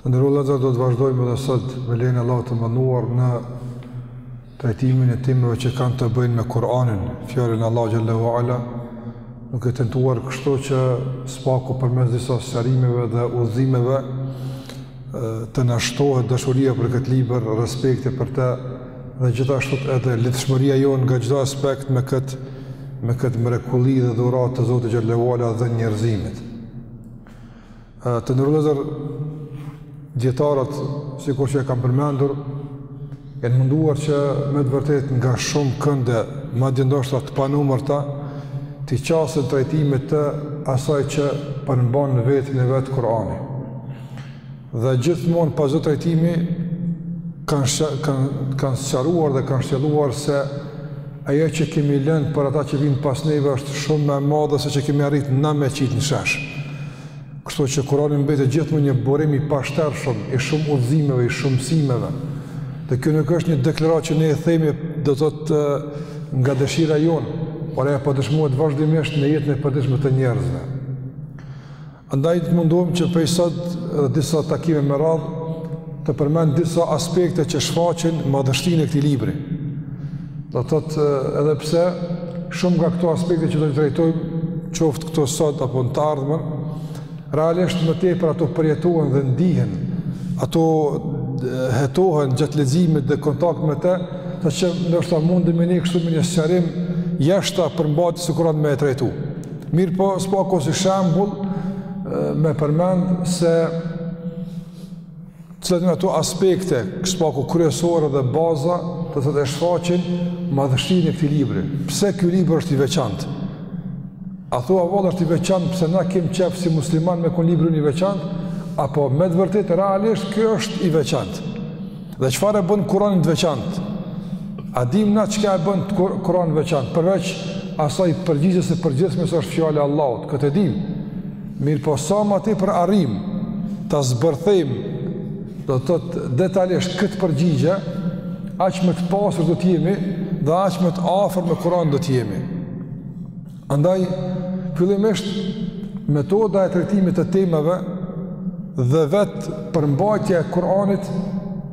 Të nderuar vëlla, do të vazhdojmë edhe sot me lejen e Allahut të madhëruar në trajtimin e temave që kanë të bëjnë me Kur'anin, fjalën e Allahut xhel-le ue ala, duke tentuar kështu që së paku përmes disa sqarimeve dhe udhëzimeve të na shtohet dashuria për këtë libër, respekti për të dhe gjithashtu edhe lidhshmëria jonë nga çdo aspekt me këtë me këtë mrekulli dhe dhuratë të Zotit xhel-le ue ala dhe njerëzimit. Të nderuar vëllezër, dijetarët, sikur që e kam përmendur, janë munduar që me të vërtetë nga shumë kënde, madje ndoshta të panumërta, t'i qasen trajtimit të asaj që përmban në veten e vet Kurani. Dhe gjithmonë pas çdo trajtimi, kanë kanë kanë sqaruar dhe kanë shtjelluar se Ajo që kemi lënë për ata që vijnë pas neve është shumë më e madhe se që kemi arrit na me qitë në shesh. Kështu që Kurani mbetet gjithmonë një burim i pashtershëm, i shumë udhëzimeve, i shumë mësimeve. Dhe kjo nuk është një deklaratë që ne e themi do të thotë nga dëshira jonë, por ajo po dëshmohet vazhdimisht në jetën e përditshme të njerëzve. Andaj të mundohem që prej sot dhe disa takime me radhë të përmend disa aspekte që shfaqin madhështinë e këtij libri. Do të thotë edhe pse shumë nga këto aspekte që do të trajtojmë, qoftë këto sot apo në të ardhmen, realisht më tepër ato përjetohen dhe ndihen. Ato hetohen gjatë leximit dhe kontakt me të, sa që ndoshta mundemi ne kshtu me një sqarim jashtë përmbajtjes së Kur'anit me e trajtu. Mirëpo, së paku si shembull me përmend se cilat janë ato aspekte, së paku kryesore dhe bazë të cilat e shfaqin madhështinë e këtij libri. Pse ky libri është i veçantë? A thua vallë është i veçantë pse na kemi qef si musliman me kënë libri ynë i veçantë? Apo me të vërtetë, realisht, ky është i veçantë. Dhe çfarë e bën Kuranin të veçantë? A dim na çka e bën kur, Kuranin të veçantë? Përveç asaj përgjigjes së përgjithshme se është fjalë e Allahut, këtë e dim. Mirëpo sa ma tepër arrijmë ta zbërthejmë do të thotë detalisht këtë përgjigje, aq më të pasur do të jemi dhe aq më të afër me Kuranin do të jemi. Andaj, fillimisht, metoda e trajtimit të temave dhe vetë përmbajtja e Kur'anit,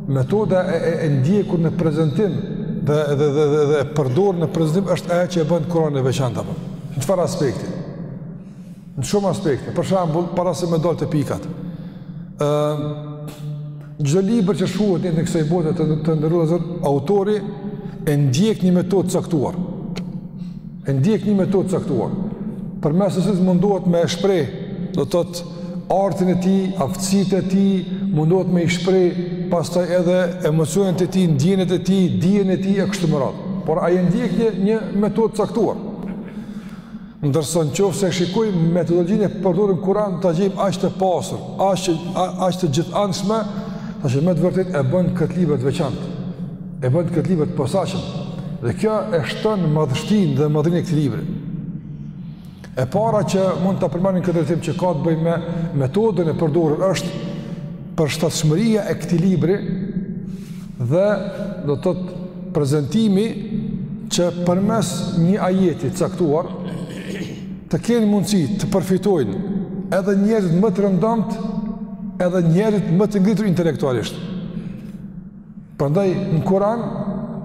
metoda e, e, e ndjekur në prezentim dhe, dhe, dhe, dhe, dhe përdorur në prezentim është ajo që e bën Kur'anin të veçantë. Në çfarë aspekti? Në shumë aspekte. Për shembull, para se me dalë te pikat. E, çdo libër që shkruhet në kësaj bote të, të nderuar vëllezër, autori e ndjek një metodë të caktuar. E ndjek një metodë të caktuar, përmes së cilës mundohet me e shpreh, do të thotë artin e tij, aftësitë e tij, mundohet me i shpreh pastaj edhe emocionet e tij, ndjenjat e tij, dijen e tij e kështu me radhë. Por ai ndjek një, një metodë të caktuar. Ndërsa nëse shikojmë metodologjinë e përdorur në Kur'an, ta gjejmë aq të pasur, aq aq të gjithanshme, saqë me të vërtetë e bën këtë libër të veçantë. e bën këtë libër të posaçëm. Dhe kjo e shton madhështinë dhe madhërinë e këtij libri. E para që mund ta përmendim në këtë drejtim që ka të bëjë me metodën e përdorur është përshtatshmëria e këtij libri dhe do të thotë prezentimi që përmes një ajeti të caktuar të kenë mundësi të përfitojnë edhe njerëzit më të rëndomtë, edhe njerëzit më të ngritur intelektualisht. Prandaj në Kur'an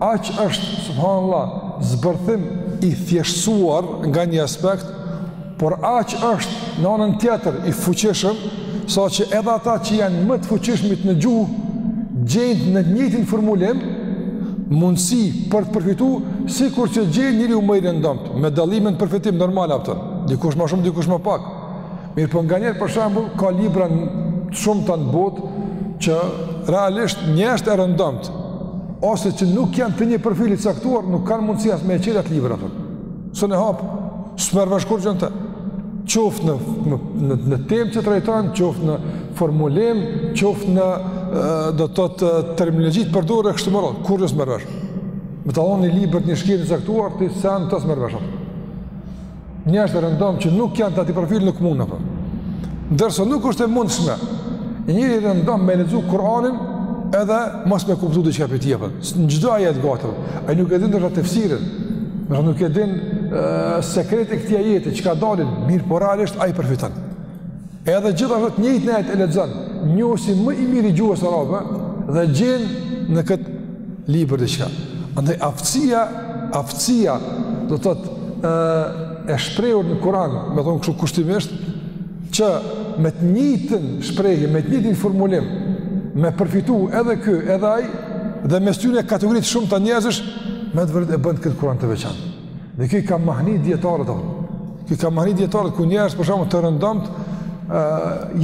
aq është subhanallahu zbërthim i thjeshtuar nga një aspekt, por aq është në anën tjetër i fuqishëm, saqë edhe ata që janë më të fuqishmit në gjuhë gjejnë në të njëjtin formulim mundësi për të përfituar sikur që gjen njeriu më i rëndomtë, me dallimin në përfitim normal apo. Dikush më shumë, dikush më pak. Mirëpo nganjëherë për shembull ka libra shumtë në botë që realisht njerëzit e rëndomtë ose që nuk janë të një profili të caktuar nuk kanë mundësi as me e çel atë libër, se n'e hap s'merr vesh kurgjë në të, qoftë në, në, në, në temë që trajton qoftë në formulim qoftë në do të thotë terminologji të përdorur e kështu me radhë, kurgjë s'merr vesh kur me ta lan një libër të një shkence të caktuar ti send s'merr vesh kur Njerëz të rëndomtë që nuk janë të atij profili nuk mund apo. Ndërsa nuk është e mundshme. Një njeri i rëndomtë me lexu Kur'anin edhe mos me kuptu diçka prej tij apo. Në çdo ajet gati. Ai nuk e din ndoshta tefsirin. Ndoshta nuk e din sekretet e këtij ajeti, çka dalin, mirëpo realisht ai përfiton. Edhe gjithashtu të njëjtin ajet e lexon, njohësi më i mirë i gjuhës arabe dhe gjen në këtë libër diçka. Andaj aftësia, aftësia do të thotë ë e shprehur në Kur'an, me thanë kështu kushtimisht që me të njëjtën shprehje, me të njëjtin formulim, me përfitu edhe ky, edhe ai dhe mes tyre kategori të shumta njerëzish me të vërtetë e bën këtë Kur'an të veçantë. Dhe kjo i ka mahnit dijetarët, kjo i ka mahnit dijetarët, ku njerëz për shembull të rëndomtë,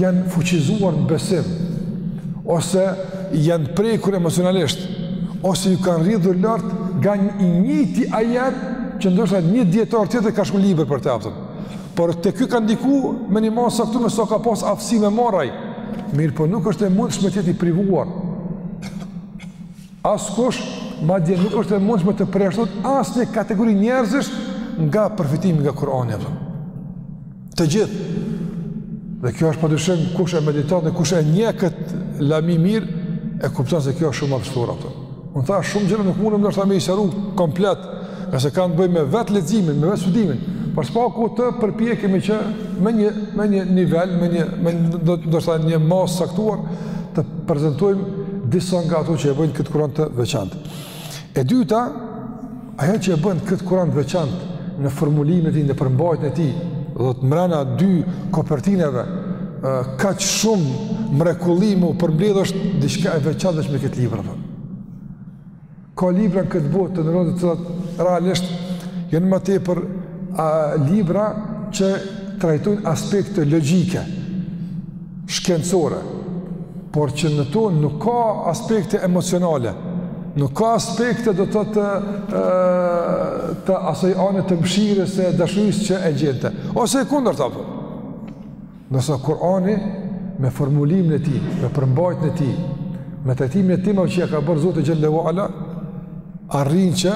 janë fuqizuar në besim, ose janë prekur emocionalisht, ose iu kanë rrjedhur lotët nga i njëjti ajet, që ndoshta një dijetar tjetër ka shkru libër për të apo. Por te ky ka ndiku me një masë të caktume sa ka pas aftësi me marrë ai, mirëpo nuk është e mundshme të jetë i privuar, Askush, madje nuk është e mundshme të përjashtohet asnjë kategori njerëzish nga përfitimi nga Kur'ani apo. Të gjithë. Dhe kjo është padyshim kush e mediton dhe kush e njeh kët lami mirë e kupton se kjo është shumë absurd apo. Unë thash shumë gjëra nuk mundem ndoshta me i sqaru komplet Ngase kanë të bëjnë me vetë leximin, me vetë studimin, por së paku të përpjekemi që me një me një nivel, me një me ndoshta një masë të caktuar të prezantojmë disa nga ato që e bëjnë këtë Kur'an të veçantë. E dyta, ajo që e bën këtë Kur'an të veçantë në formulimin e tij, në përmbajtjen e tij, do të thotë mrena dy kopertinave, kaq shumë mrekulli me u përmbledh është diçka e veçantë me këtë libër. Ka libra në këtë botë të nderuar të cilat realisht janë më tepër a, libra që trajtojnë aspekte logjike, shkencore, por që në to nuk ka aspekte emocionale, nuk ka aspekte do të thotë të asoj ane të mshirës e dashurisë që e gjente. Ose e kundërta apo. Ndërsa Kurani me formulimin e tij, me përmbajtjen e tij, me trajtimin e temave që ia ka bërë Zoti xhele ue ala, arrin që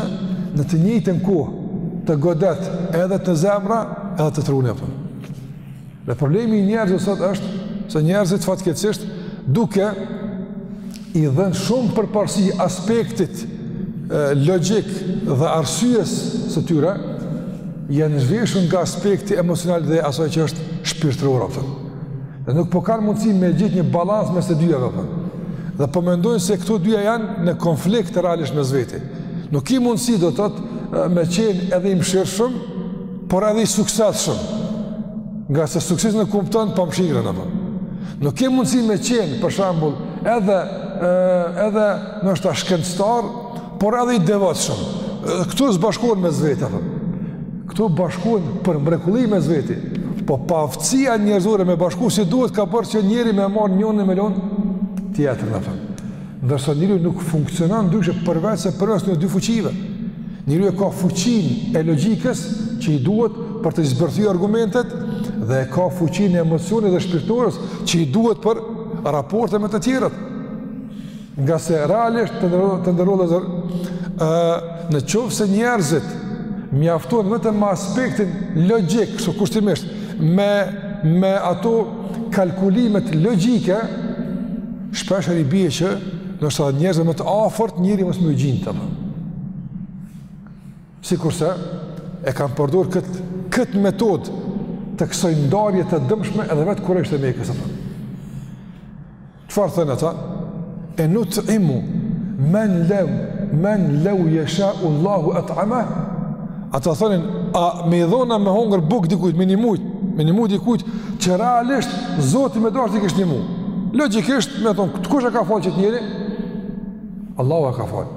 në të njëjtën kohë të godet edhe te zemra, edhe te truni apo. Dhe problemi i njerëzve sot është se njerëzit fatkeqësisht duke i dhënë shumë përparësi aspektit logjik dhe arsyes së tyre, janë zhveshur nga aspekti emocional dhe asaj që është shpirtërore apo. Dhe nuk po kanë mundësi me gjet një balans mes të dyjave apo. Dhe po mendojnë se këto dyja janë në konflikt realisht mes veti. Nuk ki mundësi do të thotë me qenë edhe i mshirshëm, por edhe i suksesshëm. Ngase suksesi nënkupton pamshirën apo. Nuk ke mundësi me qenë, për shembull, edhe ë edhe ndoshta shkencëtar, por edhe i devotshëm. Këto s'bashkohen mes veti, apo. Këto bashkohen për mrekulli mes veti. Po paaftësia njerëzore me bashku si duhet ka bërë që njeri me marrë njonën e me lon tjetrën, apo. Ndërsa njeriu nuk funksionon ndryshe përveçse përmes një dy fuqive. Njeriu e ka fuqinë e logjikës që i duhet për të zbërthyer argumentet dhe e ka fuqinë e emocionit dhe shpirtores që i duhet për raporte me të tjerët. Ngase realisht të nderuar vëllezër, ë në qoftë se njerëzit mjaftohen vetëm me aspektin logjik, kështu kushtimisht, me me ato kalkulimet logjike, Shpeshherë i bie që ndoshta edhe njerëzve më të afërt njeri mos me u gjind, apo. Sikurse e kanë përdor këtë kët metodë të kësaj ndarje të dëmshme edhe vetë kurejshët e Mekës, apo. Çfarë thonin ata? E nut'imu, men lev, men lev jesha Allahu at'ameh Ata thonin, a me i dhonë na me hongër bukë dikujt, me i nimu, me i nimu dikujt, që realisht Zoti me dashtë i kish nimu. Logjikisht, me thonë, këtë kush e ka falë qët njeri? Allahu e ka falë.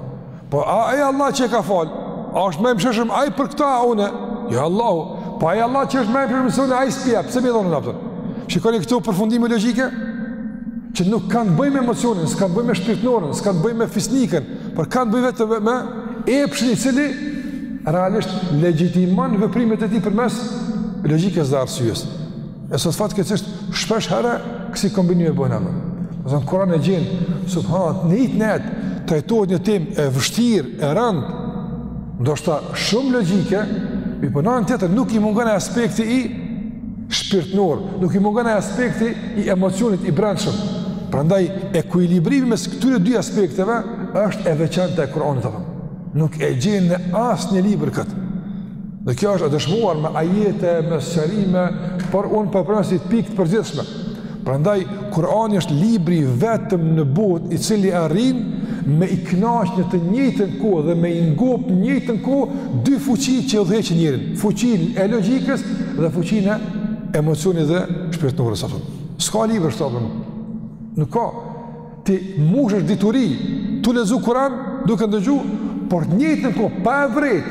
Po, ai Allah që e ka falë, a është më i mëshirshëm ai për këta, a une? Jo, Allahu. Po, ai Allah që është më i mëshirshëm se une, ai s'p'i jep, pse me i dhonë na, apo? Shikoni këto përfundime logjike që nuk kanë bëj me emocionin, s'kanë bëj me shpirtnoren, s'kanë bëj me fisnikën, Por kanë bëjë vetëm me, me epshin i cili realisht legjitimon veprimet e tij përmes logjikës dhe arsyes. E sot fatkeqësisht shpesh herë kësi kombinime bojnë, apo. Do të thotë në Kur'an e gjen subhanallah në një ajet trajtohet një temë e vështirë, e rëndë, ndoshta shumë logjike, mirëpo n'anën tjetër nuk i mungon aspekti i shpirtënor, nuk i mungon ai aspekti i emocionit i brendshëm. Prandaj ekuilibrimi mes këtyre dy aspekteve është e veçantë e Kur'anit apo. Nuk e gjen në asnjë libër kët. Dhe kjo është e dëshmuar me ajete, me sqarime, por un po flas si pikë të përgjithshme. Prandaj Kur'ani është libri i vetëm në botë i cili arrin me i kënaq në të njëjtën kohë dhe me i ngop në njëjtën kohë dy fuqi që udhëheqin njerin, fuqinë e logjikës dhe fuqinë e emocionit dhe shpirtnores. S'ka libër kështu, apo. Nuk ka. Ti mushesh dituri, tu lezu Kuran, duke ndëgju, por njëjtën kohë, pa e vrejt,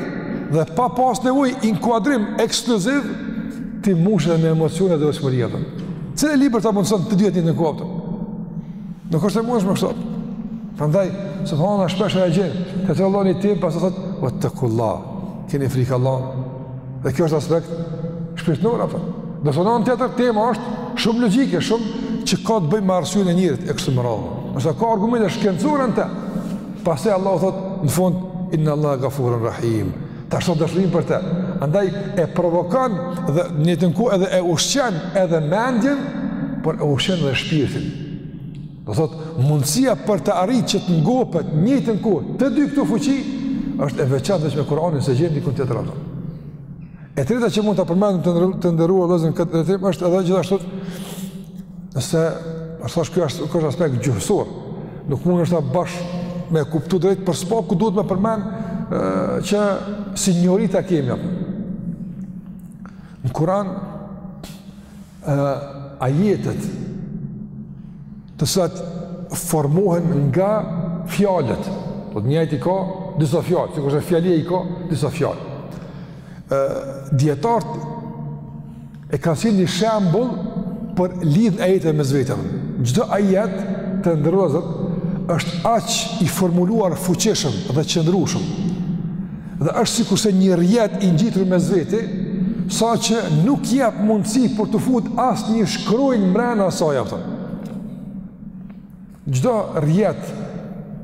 dhe pa pas nevojë, inkuadrim ekskluziv, ti mushesh dhe me emocione, devotshmëri, apo. Cili libër ta mundëson të dyjat njëjtën kohë, apo. Nuk është e mundshme kështu. Prandaj, subhanallah shpesh e gjen, ta shtjellon një temë, pastaj thotë, vettekullah, keni frikë Allah, Dhe kjo është aspekt shpirtnor apo. Do thotë n'anën tjetër tema është shumë logjike, shumë që ka të bëjë me arsyen e njerit e kështu me radhë. Ose ka argumente shkencore në të, pastaj Allahu thotë në fund inna Allahu ghafurur rahim. Ta shton dashurinë për të. Andaj e provokon dhe njëjtën kohë edhe e ushqen edhe mendjen, por e ushqen edhe shpirtin. Do thotë, mundësia për të arrit që të ngopet njëjtën kohë, të dy këto fuqi, është e veçantë veç me Kuranin, s'e gjen dikun tjetër, apo. E treta që mund ta përmendim, të nder, të nderuar vëllezër, në këtë drejtim, është edhe gjithashtu se, tash kjo është aspekt gjuhësor, nuk mund ndoshta bash me e kuptu drejt, por s'paku duhet me përmend që si njohuri ta kemi. Në Kuran, ajetet të cilat formohen nga fjalët do të thotë një ajet i ka disa fjalë sikurse fjalia i ka disa fjalë dijetarët e kanë sjellë një shembull për lidhjen e ajeteve mes vetvete çdo ajet të nderuar vëllezër është aq i formuluar fuqishëm dhe qëndrueshëm Dhe është sikurse një rrjet i ngjitur mes veti, saqë nuk jep mundësi për t'u fut asnjë shkronjë mrena saj, a kupton. Çdo rrjet,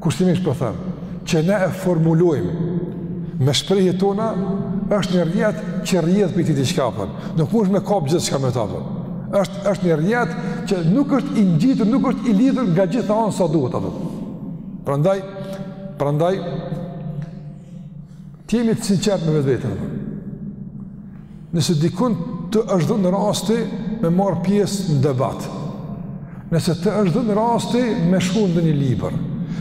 kushtimisht po themi, që ne e formulojmë me shprehjet tona, është një rrjet që rrjedh prej tij diçka, a kupton. nuk mund me kapë gjithçka me të, a kupton. është, është një rrjet që nuk është i ngjitur, nuk është i lidhur nga gjitha anët sa duhet, a kupton. Prandaj, prandaj, Të jemi të sinqertë me vetveten. Nëse dikund të është dhënë rasti me marrë pjesë në debat, nëse të është dhënë rasti me shkru ndonjë libër,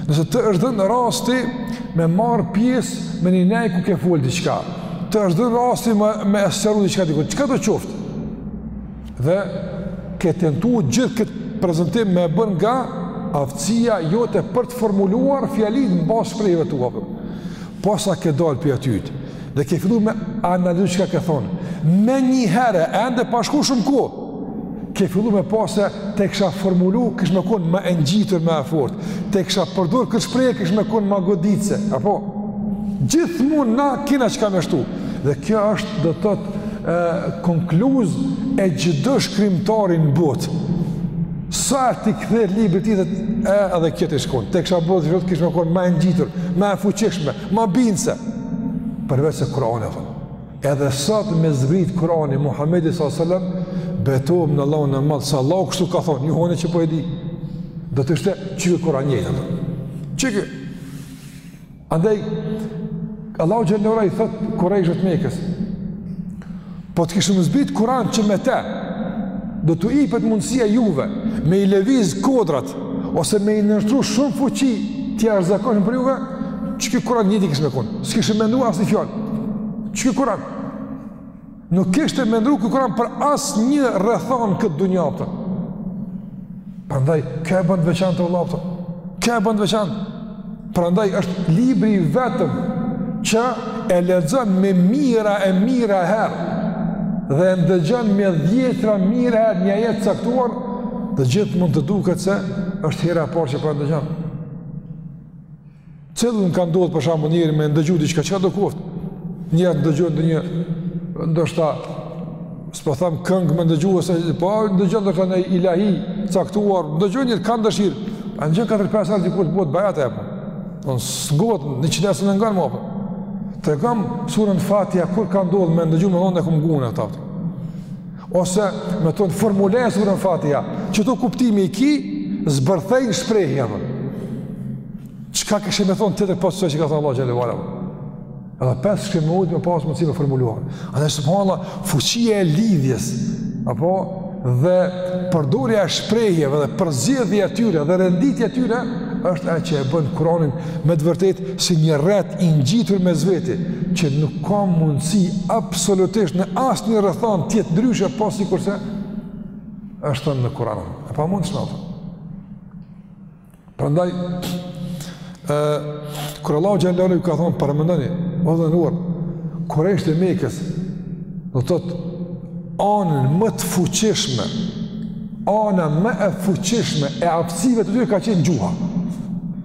nëse të është dhënë rasti me marrë pjesë me një nejë ku ke folë diçka, të është dhënë rasti me, me esëru diçka diku, çkado qoftë? Dhe ke tentu gjithë këtë prezantim me bë nga aftësia jote për të formuluar fjalitë në bazë shprehjeve tua, a kupton. Posa ke dalë prej aty dhe ke fillu me analizu çka ke thonë, menjëherë, ende pa shku shumë kohë, ke fillu me pa se ta kisha formulu, kish me konë më e ngjitur, më e fortë, ta kisha përdor këtë shprehje, kish me konë më goditëse, apo, gjithmonë na kina çka me shtu, dhe kjo është do të e, konkluzë e çdo shkrimtari në botë. Sa t'i kthehet librit tij edhe, edhe kjetë i shkon. Ta kisha bo kështu kish me konë ma e ngjitur, ma e fuqishme, ma bindëse. Përveç se Kur'ani thonë. Edhe sot me zbrit Kur'ani Muhammedit s.a.s. Betohem në Allahun e madh, se Allahu kështu ka thonë, një hone që po e di. Do të ishte qiky Kur'an i njëjtë. Qiky. Andaj, Allahu xhele ve ala i thot Kurejshit të Mekës, po të kishim zbrit Kuran që me te, do t'u ipet mundësia juve me i lëviz kodrat, ose me i nënshtru shumë fuqi të jashtëzakonshme për juve, qiky Kuran i njëjti kish me konë, s'kish me ndrru asnjë fjalë, qiky Kuran, Nuk kishte me ndrru ky Kuran për asnjë rrethanë këtë dunja, a kupton. Prandaj, kjo e bën të veçantë Allah, a kupton. Kjo e bën të veçantë. Prandaj, është libri i vetëm që e lexon me mijëra e mijëra herë dhe e ndëgjon me dhjetëra mijëra herë një ajet të caktuar dhe gjithmonë të duket se është hera e parë që po e ndëgjon. Cëllë në ka ndodhë për shembull njeri me ndëgju diçka çkado koftë. Njeri e ndëgjon një, ndoshta, s'po them këngë me ndëgju, ose po ndëgjon ndonjë ilahi, caktuar, ndëgjon njëherë, kanë dëshirë. E ndëgjon 4-5 herë dikur të bëhet bajate apo. Po në sgot, në qoftë se e ngon më apo. Tregom surën Fatiha, kur ka ndodhë me ndëgju me thonë e kam ngu unë këtë Ose, me thonë formuloje surën Fatiha, qe ti kuptimin e ki, zbërthimin e shprehjeve. Çka kishe me thonë tjetër pos që ka thonë Allah Xhel-le ve Ala? Edhe pse s'kishim mujtë me pasë mundësi me formuluar. Edhe subhanallah, fuqia e lidhjes, apo, dhe përdorja e shprehjeve dhe përzgjedhja e tyre dhe renditja e tyre, është ajo që e bën Kuranin me të vërtet si një rreth i ngjitur mes veti, që nuk ka mundësi absolutisht në asnjë rrethanë të jetë ndryshe, po sikurse, është thënë në Kur'an. E pamundshme. Prandaj, kur Allahu xhel-le ju ka thonë, paramendoni, të nderuar, kurejshët e Mekës, do të thotë anën më të fuqishme, ana më e fuqishme e aftësive të tyre ka qenë gjuha të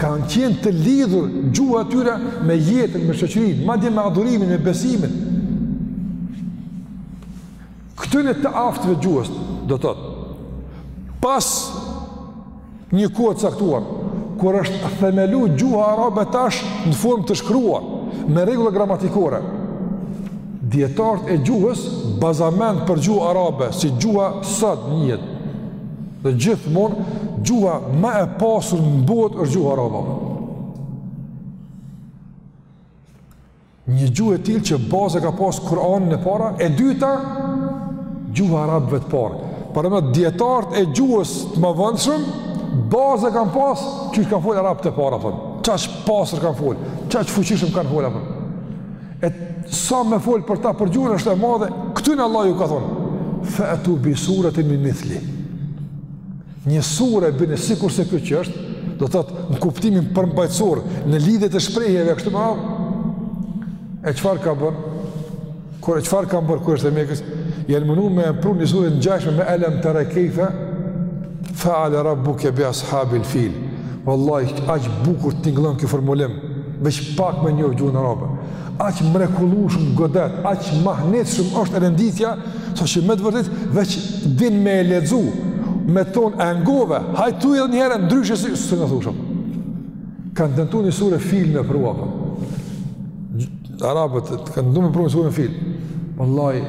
Kanë qenë të lidhur gjuha e tyre me jetën, me shoqërinë, madje me adhurimin, me besimin. Këtyre të aftëve gjuhës, do të thotë, pas një kohë caktuar, kur është themelu gjuha arabe tash në formë të shkruar, me rregulla gramatikore, dijetarët e gjuhës, bazament për gjuhën arabe, si gjuha sot njihet, Dhe gjithmonë gjuha më e pasur në botë është gjuha arabe. Një gjuhë e tillë që bazë ka pas Kur'anin e para, e dyta gjuha e arabëve të parë. Paramendo dijetarët e gjuhës të mëvonshëm, bazë kanë pas qysh kanë fol arabët e parë, po. Qaq pasur kanë fol? Qaq fuqishëm kanë fol apo? E sa me folë për ta për gjuhën është e madhe, këtyne Allahu ju ka thonë, fe'tu bi suretin min mithli. Një sure bine, sikurse kjo që është, do të thotë në kuptimin përmbajtësor, në lidhjet e shprehjeve, kështu me radhë, e çfarë kanë bërë? Kure çfarë kanë bërë kurejshët e Mekës? Janë munu me pru një sure të ngjashme me elem tere kejfe feale rabbuke bi ashabil fil. Wallahi, aq bukur tingëllon ky formulim, veç pak me njohë gjuhën arabe. Aq mrekullueshëm godet, aq mahnitshëm është renditja, sa që me të vërtet veç din me e lexu, me thonë e ngove, hajt edhe një herë ndryshe si së në thushëm. Kanë tentu një sure Fil me pru, apo. Arabët kanë tentu me pru një sure Fil. Wallahi,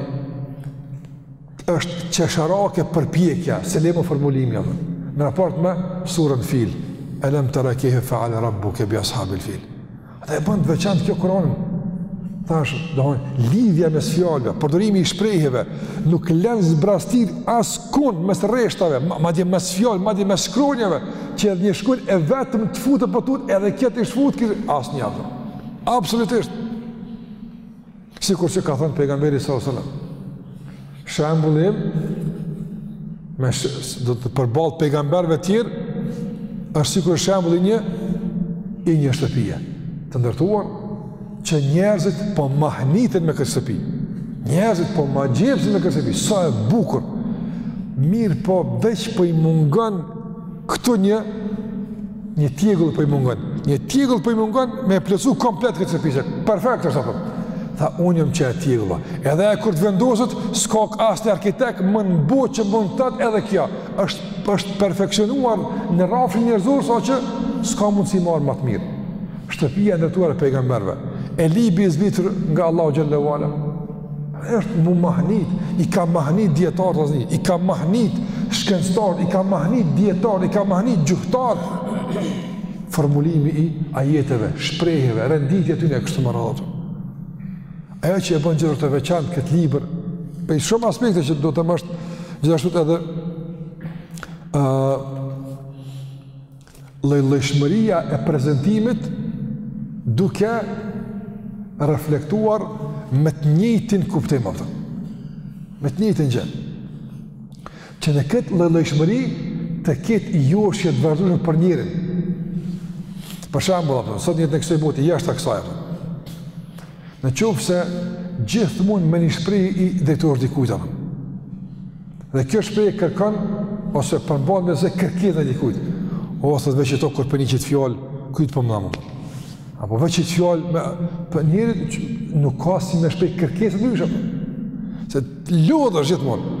është qesharake përpjekja, se le më formulimi edhe, në raport me surën fil, elem tera kejfe feale rabbuke bi ashabil fil. Dhe e bën të veçantë kjo Kur'anin, tash, do thotë, lidhja mes fjalëve, përdorimi i shprehjeve, nuk len zbrazëtirë askund mes rreshtave, ma, madje mes fjalëve, madje mes shkronjave, që edhe një shkronjë e vetme të futet për tutë, edhe këtë i shfutë, kështë asnjë, a kupton. Absolutisht. Sikur që ka thënë pejgamberi sallallahu alajhi wasallam, shembulli im me sh... do të përballë pejgamberëve të tjerë është sikur shembulli një i një shtëpie të ndërtuar që njerëzit po mahniten me këtë shtëpi. Njerëzit po magjepsin me këtë shtëpi, sa e bukur. Mirëpo veç po i mungon Këtu një një tjegull po i mungon. Një tjegull po i mungon me e plotsu komplet këtë shtëpi. Perfekt është apo? Tha unë jam qajo tjegulla. Edhe ai kur të vendoset, s'ka asnjë arkitekt më në botë që mund të thotë edhe kjo. Është është perfeksionuar në rrafshin njerëzor sa që s'ka mundësi marr më të mirë. Shtëpia e ndërtuar e pejgamberëve. E libri i zbritur nga Allahu xhel-le ue ala. është m'u mahnit, i ka mahnit dijetarë të zni, i ka mahnit shkencëtarë, i ka mahnit dijetarë, i ka mahnit gjuhtarë. Formulimi i ajeteve, shprehjeve, renditja e tyre e kështu me radhë. Ajo që e bën gjithë të veçantë këtë libër, prej shumë aspekte që domethënë është gjithashtu edhe uh, Llojllojshmëria e prezantimit duke reflektuar me të njëjtin kuptim, a kupton. Me të njëjtën gjë. Që në këtë llojllojshmëri të ketë joshje të vazhdueshme për njerin. Për shembull, a kupton, sot në jetë të kësaj bote, jashtë kësaj. Në qoftë se gjithmonë me një shprehje i drejtohesh dikujta. Dhe kjo shprehje kërkon, ose përmban në vete kërkesë ndaj dikujt. O, thot veç qito kur pe ni qit fjalë, kryt po m'dhamb. Apo veç qit fjalë, me, për njerit nuk ka si me shpreh kërkesë ndryshe. Se lodhesh gjithmonë.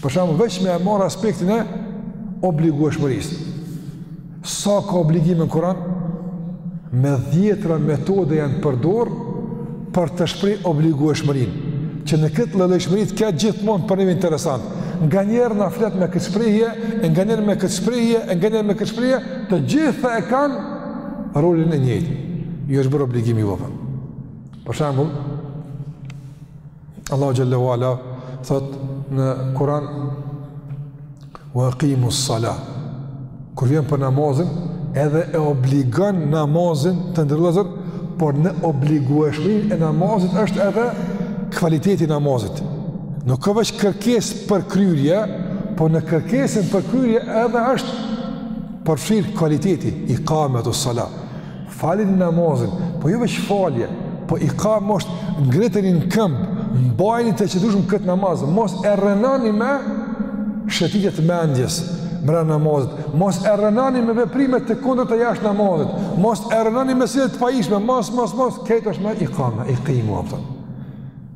Për shembull, veç me e marr aspektin e obligueshmërisë. Sa ka obligime në Kur'an? Me dhjetra metode janë përdor për të shpreh obligueshmërinë. Që në këtë llojllojshmëri të ketë gjithmonë për ne interesant. Nganjëherë na flet me këtë shprehje, e nganjëherë me këtë shprehje, e nganjëherë me këtë shprehje, të gjitha e kanë rolin e njëjtë. Ju është bërë obligim juve. Për shembull, Allahu xhel-le ue ala thotë në Kur'an wa aqimu s-sala. Kur vjen për namazin, edhe e obligon namazin të nderuar vëllezër, por në obligueshmërinë e namazit është edhe kvaliteti i namazit. Nuk ka veç kërkesë për kryerje, por në kërkesën për kryerje edhe është përfshirë kvaliteti, ikametu s-sala. Falin namazin, po jo veç falje, po ikame është ngriteni në këmbë, mbajni të qëndrueshëm këtë namaz, mos e rrënoni me shëtitje të mendjes mrena namazit, mos e rrënoni me veprime të kundërta jashtë namazit, mos e rrënoni me sjellje të pahijshme, mos, mos, mos, krejt është me ikame, aqimu, a kupton.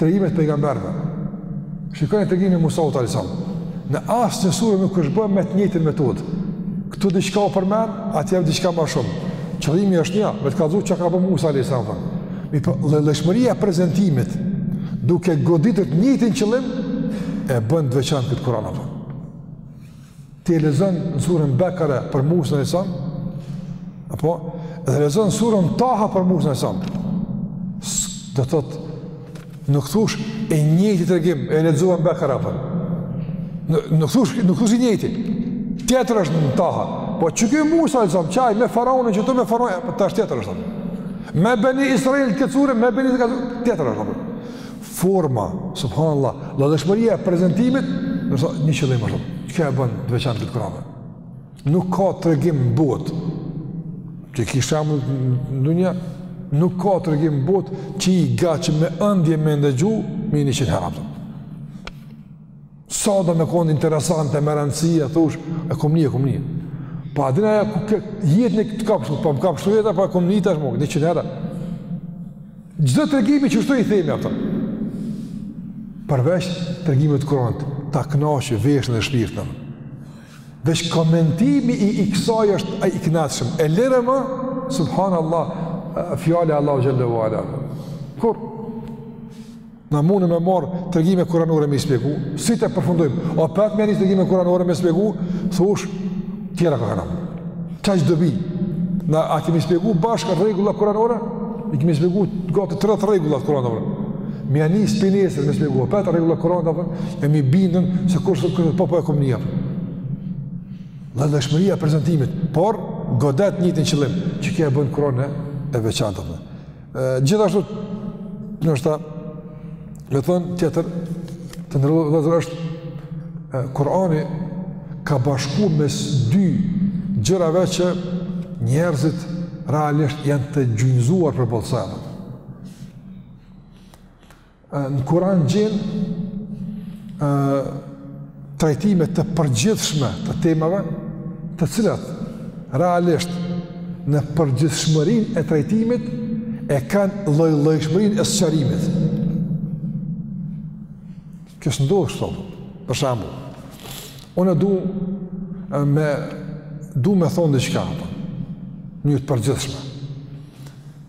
Tregimet e pejgamberëve. Shikoni tregimin e Musaut alayhis salam. Në asnjë sure nuk është bë me të njëjtën metodë. Këtu diçka u përmend, atje diçka ma shumë. Qëllimi është një, me të kallëzu çka ka bë Musa alayhis salam. Mirëpo llojllojshmëria e prezantimit duke goditur të njëjtin qëllim e bën të veçantë këtë Kur'an apo. Ti e lexon në suren Bekare për Musën alayhis salam, apo, dhe lexon n'suren Taha për Musën alayhis salam. Do të thotë nuk thush i njëjti tregim, e lexova n'Bekare për. Nuk thush, nuk thush i njëjti. Tjetër është në Taha. Po qeky Musa alayhis salam, qaj me faraonin qëtu me faraonin, po tash tjetër është. Me beni Israil n'këtë sure, me beni n'këtë sure, tjetër është. forma, subhanallah, llojllojshmëria e prezentimit, ndërsa një qëllim është, çka e bën të veçantë këtë Kur'an? Nuk ka tregim në botë, që ki shembull në dunja, nuk ka tregim në botë që e ki qaq me ëndje me ndëgju, me ni njëqind herë, a kupton. Sado me konë interesante, me rëndësi, e thush, e kom ni, e kom ni. Po a din aja, ku ke, jetë një këtë kapështu, po më kapështu jetë, po e kom ni tash mo, njëqind herë. Çdo tregimi që kshtu i themi ato. Përveç tregimit të Kur'anit, ta knaq veshin dhe shpirtin. Veç komentimi i i kësaj është i knaqshëm. E lëre ma, subhanallah, fjala e Allahut xhel-le ue ala. Kur? Na mund me marrë tregime kuranore me i spjegu, si t'i përfundojmë, opet me ni tregime kuranore me i spjegu, thush, tjera ka këna. Qaq dobi, na a kemi spjegu bashkë rregullat kuranore, i kemi spjegu gati tridhjetë rregulla kuranore. Me ja nis pi nesër me spjegu opet rregullat kuranore, e mi bindën se kurrë se kurrë po po e kom ni apo. Llojllojshmëria e prezentimit, por godet të njëjtin qëllim, qekjo e bën Kur'anin e veçantë. Gjithashtu, ndoshta, me thonë tjetër, të nderuar vëllezër është, Kur'ani ka bashku mes dy gjërave që njerëzit realisht janë të gjunjëzuar përballë saj. Në Kur'an gjen trajtime të përgjithshme të temave, të cilat realisht në përgjithshmërinë e trajtimit e kanë lloj-llojshmërinë e sqarimit. Kjo s'ndodh kështu. Për shembull, unë du me du me thonë diqka apo një të përgjithshme.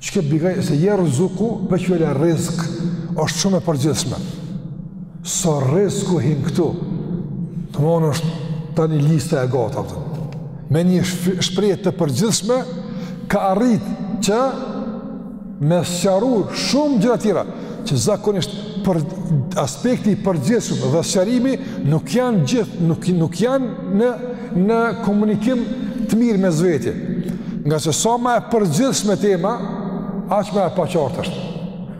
Çka bigaj se jerzuku, veç fjala rizk është shumë e përgjithshme. Sa rizku hin këtu. Domthonë është tani lista e gatë. Me një shprehje të përgjithshme ka arrit që me sqaru shumë gjëra tjera. që zakonisht aspekti i përgjithshëm dhe sqarimi nuk janë gjithë nuk nuk janë në në komunikim të mirë mes veti. Ngase sa ma e përgjithshme tema, aq ma e paqartë është.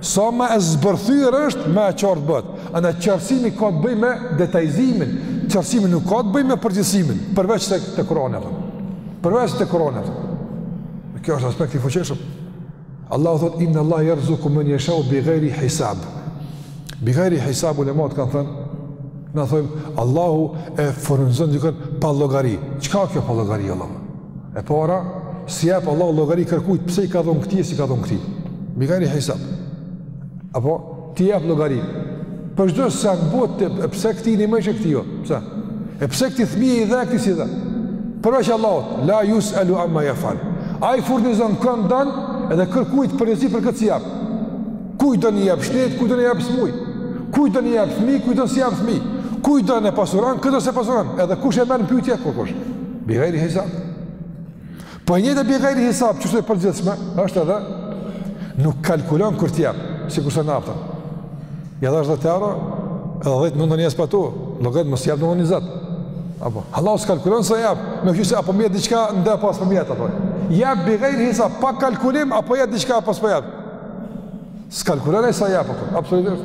Sa ma e zbërthyer është, ma e qartë bëhet. Andaj qartësimi ka të bëjë me detajzimin. Qartësimi nuk ka të bëjë me përgjithësimin, përveç tek te Kurani apo. Përveç te Kurani. Kjo është aspekt i fuqishëm. Allahu thot inna Allah yarzuqu man yashau bighayri hisab. Bighayri hisab ulematë kan thon. Na thon Allahu e furnizon dikon pa llogari. Çka kjo pa llogari Allah? E para, s'i jap Allahu llogari kërkujt pse i ka dhon këtij s'i ka dhon këtij. Bighayri hisab. Apo Ti jap llogari. Për çdo sen në botë ti, e pse këtij ni meqë këtij jo? Pse? E pse këtij fëmijë i dhe këtij s'i dhe? Përveç Allahut, la yusalu amma yafal. Ai furnizon kënd don edhe kërkujt përgjigje për këtë s'i jap. Kujt don i jap shnet, kujt don i jap smuj. Kujt don i jap fëmijë, kujt don s'i jap fëmijë. Kujt don e pasuron, kujt do s'e pasuron. Edhe kush s'e merr n'pyetje kurkush. Bi ghairi hisab. Po e njëjtë bi gajri hisab, që është e përgjithshme, është edhe nuk kalkulon kur të jap, sikur se nafta. Ja dhash 10 euro, edhe 10 mund të nis pa to, logjikisht mos jap domethan 20. Apo, Allah s'kalkulon sa jap, më thjesht apo më diçka ndaj pas më jeta po. Ja bi gajri hisab pa kalkulim apo ja diçka pas po jap. S'kalkulon ai sa jap apo, absolutisht.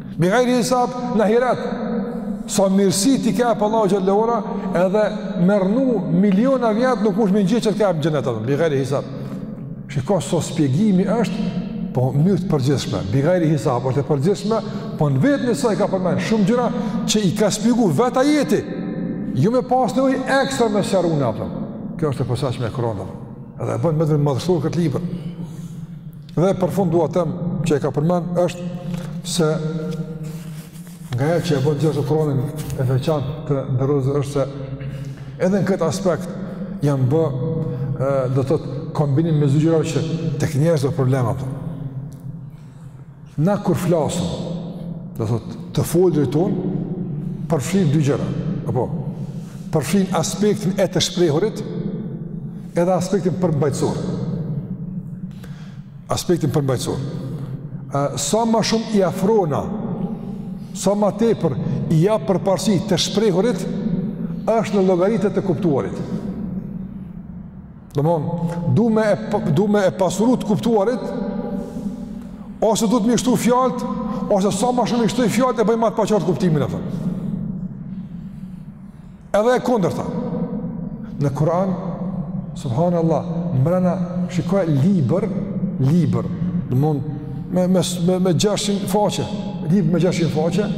Bi gajri hisab në ahiret, sa mirësi t'i jep Allahu xhelle ue ala edhe me rrnu miliona vjet nuk mush me ngjeh çka t'jep në xhenet apo bi ghairi hisab shiko sa shpjegimi është n'mënyrë të përgjithshme bi ghairi hisab është e përgjithshme po në veten e saj ka përmend shumë gjëra që i ka shpjegu vet ajeti jo me pas nevojë ekstra me sqaru ne apo. Kjo është e posaçme e Kuranit. Edhe e bënë më të madhështor këtë libër. Dhe për fund dua të them që e kam përmend është se nga ajo që e bën gjithashtu Kur'anin e veçantë të nderuar është se edhe në këtë aspekt jan bë do të thotë kombinim mes dy gjërave që tek njerëzit ka probleme a po. Na kur flasim, do të thotë të folërit tonë përfshin dy gjëra. Apo përfshin aspektin e të shprehurit edhe aspektin përmbajtësor. Aspektin përmbajtësor. Sa ma shumë i afrona, sa ma tepër i jap përparësi të shprehurit, është në llogari të të kuptuarit. Domethonë, du me, du me e pasuru të kuptuarit, ose duhet m'i shtu fjalët, ose sa ma shumë i shtoj fjalët, e boj ma të paqartë kuptimin, apo. Edhe e kundërta. Në Kur'an, subhanallah, mbrenda shiko libër, libër, domethonë, me, me, me, me gjashtqind faqe, libër me gjashtqind faqe,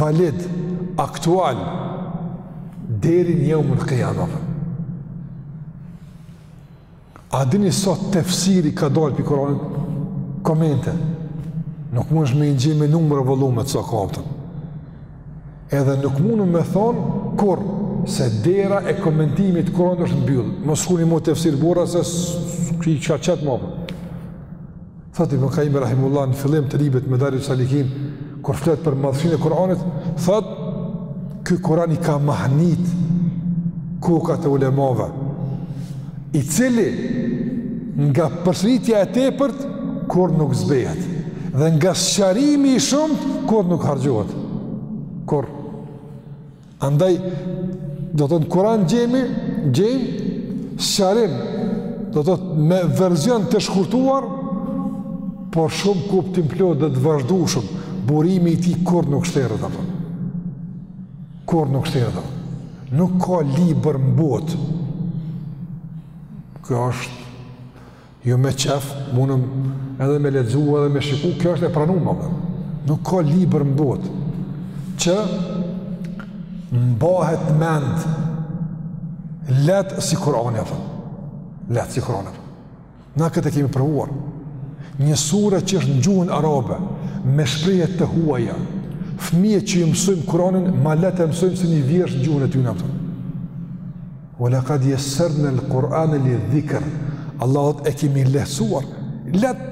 valid, aktual, deri në jeumul kijame, apo. A dini sa tefsire ka dalë prej Kur'anit? Komente. Nuk mundesh me i nje, me numëru volumet sa ka, a kupton. Edhe nuk mund me thonë kurrë se dera e komentimit të Kur'anit është mbyllë. Mos shkruni më tefsir, burra se s'ki çka qet më, a kupton. Thotë Ibn Kajim rahimehullah në fillim të librit Medarixhus Salikin, kur flet për madhështinë e Kur'anit, thotë, ky Kur'an i ka mahnit kokat e ulemave, i cili nga përsëritja e tepërt, kurrë nuk zbehet, dhe nga sqarimi i shumtë, kurrë nuk harxhohet, kurrë Andaj, do të thotë në Kur'an gjejmë, gjejmë sqarim, do të thotë me verzion të shkurtuar, por shumë kuptimplotë dhe të vazhdueshëm, burimi i tij kurrë nuk shteret, apo. Kurrë nuk shteret. Nuk ka libër në botë. Kjo është Jo me qejf, munëm edhe me lexu edhe me shiku, kjo është e pranume, apo. Nuk ka libër në botë, që mbahet mend, lehtë si Kurani, a kupton, lehtë si Kurani. Apo. Na këtë e kemi provuar, një sure që është në gjuhën arabe, me shprehje të huaja, fëmijët që ju mësojmë Kuranin, ma lehtë e mësojnë se një vjershë n'gjuhën e tyne, a kupton. Wa laqad yassarna al-Qur'ana lidh-dhikr. Allahu thotë e kemi lehtësuar. Lehtë.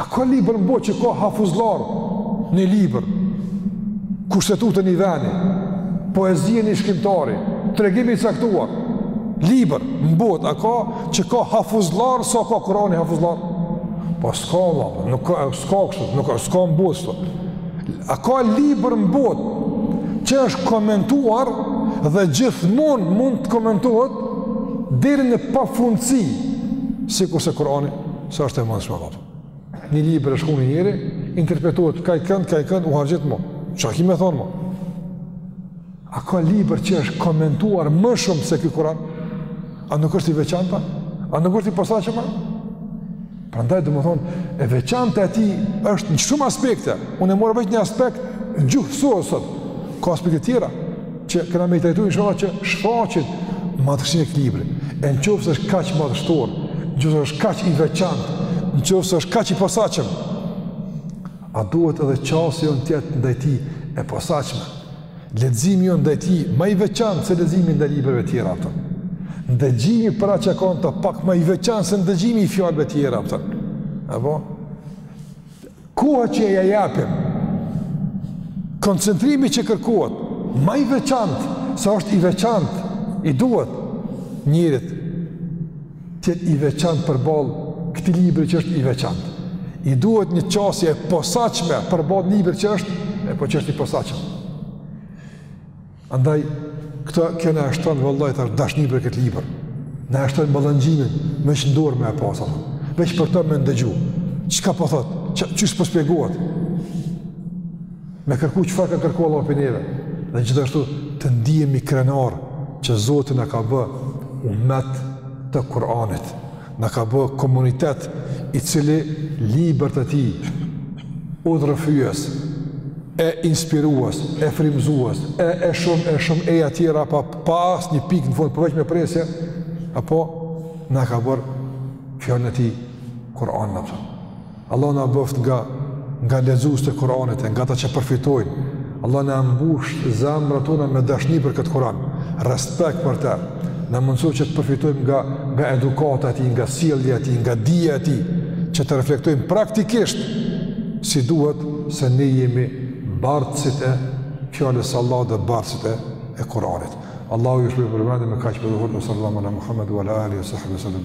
A ka libër në botë që ka hafuzlar në libër? Kushtetutën e një vendi, poezinë e një shkrimtari, tregimi i caktuar, libër në botë, a ka që ka hafuzlar, sa ka Kurani hafuzlar? Po s'ka vallah, nuk ka, s'ka kështu, nuk ka, s'ka në botë, s'ka. A ka libër në botë që është komentuar dhe gjithmonë mund të komentohet deri në pafundësi, sikurse Kurani, sa është e mundshme ajo. Një libër e shkrun një njeri, interpretohet kah një kënd, kah një kënd u harxhet më. Çka ki me thonë më? A ka libër që është komentuar më shumë se ky Kuran? A nuk është i veçantë? A nuk është i posaçëm? Prandaj domethënë, e veçanta e tij është në shumë aspekte. Unë e mora veç një aspekt gjuhësor sot. Ka aspekte tjera që kena me i trajtu inshallah që shfaqet madhështia e këtij libri. E në qoftë se është kaq madhështor, në qoftë se është kaq i veçantë, në qoftë se është kaq i posaçëm, a duhet edhe qasja jonë të jetë ndaj tij e posaçme, Leximi jonë ndaj tij, ma i veçantë se leximi ndaj librave të tjera, patjetër. Ndëgjimi për atë që ka në të pak ma i veçantë se ndëgjimi i fjalëve të tjera, patjetër. Apo? Koha që ia japim, koncentrimi që kërkohet, ma i veçantë, se është i veçantë, i duhet njeriut, Të jetë i veçantë përballë këtij libri që është i veçantë. I duhet një qasje e posaçme përballë librit që është, e po që është i posaçëm. Andaj këto kjo na e shton vallahi ta dashni për këtë libër. Na e shton mallëngjimin me qëndru me të pastaj. Veç për të me ndëgju. Çka po thotë? Qysh po shpjegohet? Me kërku çfarë ka kërku Allahu prej neve, dhe gjithashtu të ndihemi krenar që Zoti na ka bë umet të Kur'anit, na ka bë komunitet i cili libër të tij, udhërrëfyes, e inspirues, e frymëzues, e, e shumë, e shumë, e të tjera, pa pas një pikë në fund, po veç me presje, apo na ka bërë fjalën e tij Kur'an në përë. Allahu na bëftë nga nga lexuesit e Kur'anit, nga ata që përfitojnë. Allahu na mbushtë zemrat tona me dashni për këtë Kur'an. Respekt për të. Na mundësoftë që të përfitojmë nga nga edukata e tij, nga sjellja e tij, nga dija e tij, që të reflektojmë praktikisht si duhet se ne jemi bartësit e fjalës së Allahut dhe bartësit e e Kur'anit. Allahu ju shpërbleftë për vëmendje, me kaq përfundoj, wa sallallahu wa sallam ala Muhammed wa ala alihi wa sahbihi wa sallam.